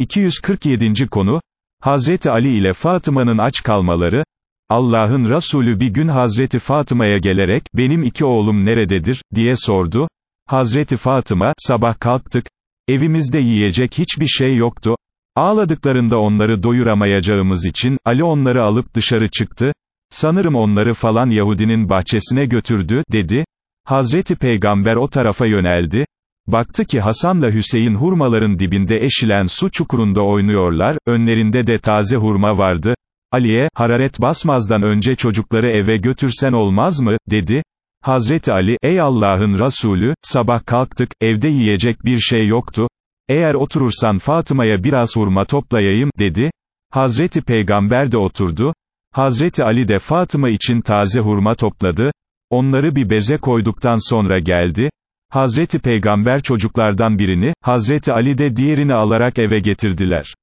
247. konu, Hazreti Ali ile Fatıma'nın aç kalmaları, Allah'ın Resulü bir gün Hazreti Fatıma'ya gelerek, benim iki oğlum nerededir, diye sordu. Hazreti Fatıma, sabah kalktık, evimizde yiyecek hiçbir şey yoktu, ağladıklarında onları doyuramayacağımız için, Ali onları alıp dışarı çıktı, sanırım onları falan Yahudinin bahçesine götürdü, dedi, Hazreti Peygamber o tarafa yöneldi, Baktı ki Hasan'la Hüseyin hurmaların dibinde eşilen su çukurunda oynuyorlar, önlerinde de taze hurma vardı. Ali'ye, hararet basmazdan önce çocukları eve götürsen olmaz mı, dedi. Hazreti Ali, ey Allah'ın Resulü, sabah kalktık, evde yiyecek bir şey yoktu. Eğer oturursan Fatıma'ya biraz hurma toplayayım, dedi. Hazreti Peygamber de oturdu. Hazreti Ali de Fatıma için taze hurma topladı. Onları bir beze koyduktan sonra geldi. Hazreti Peygamber çocuklardan birini, Hazreti Ali de diğerini alarak eve getirdiler.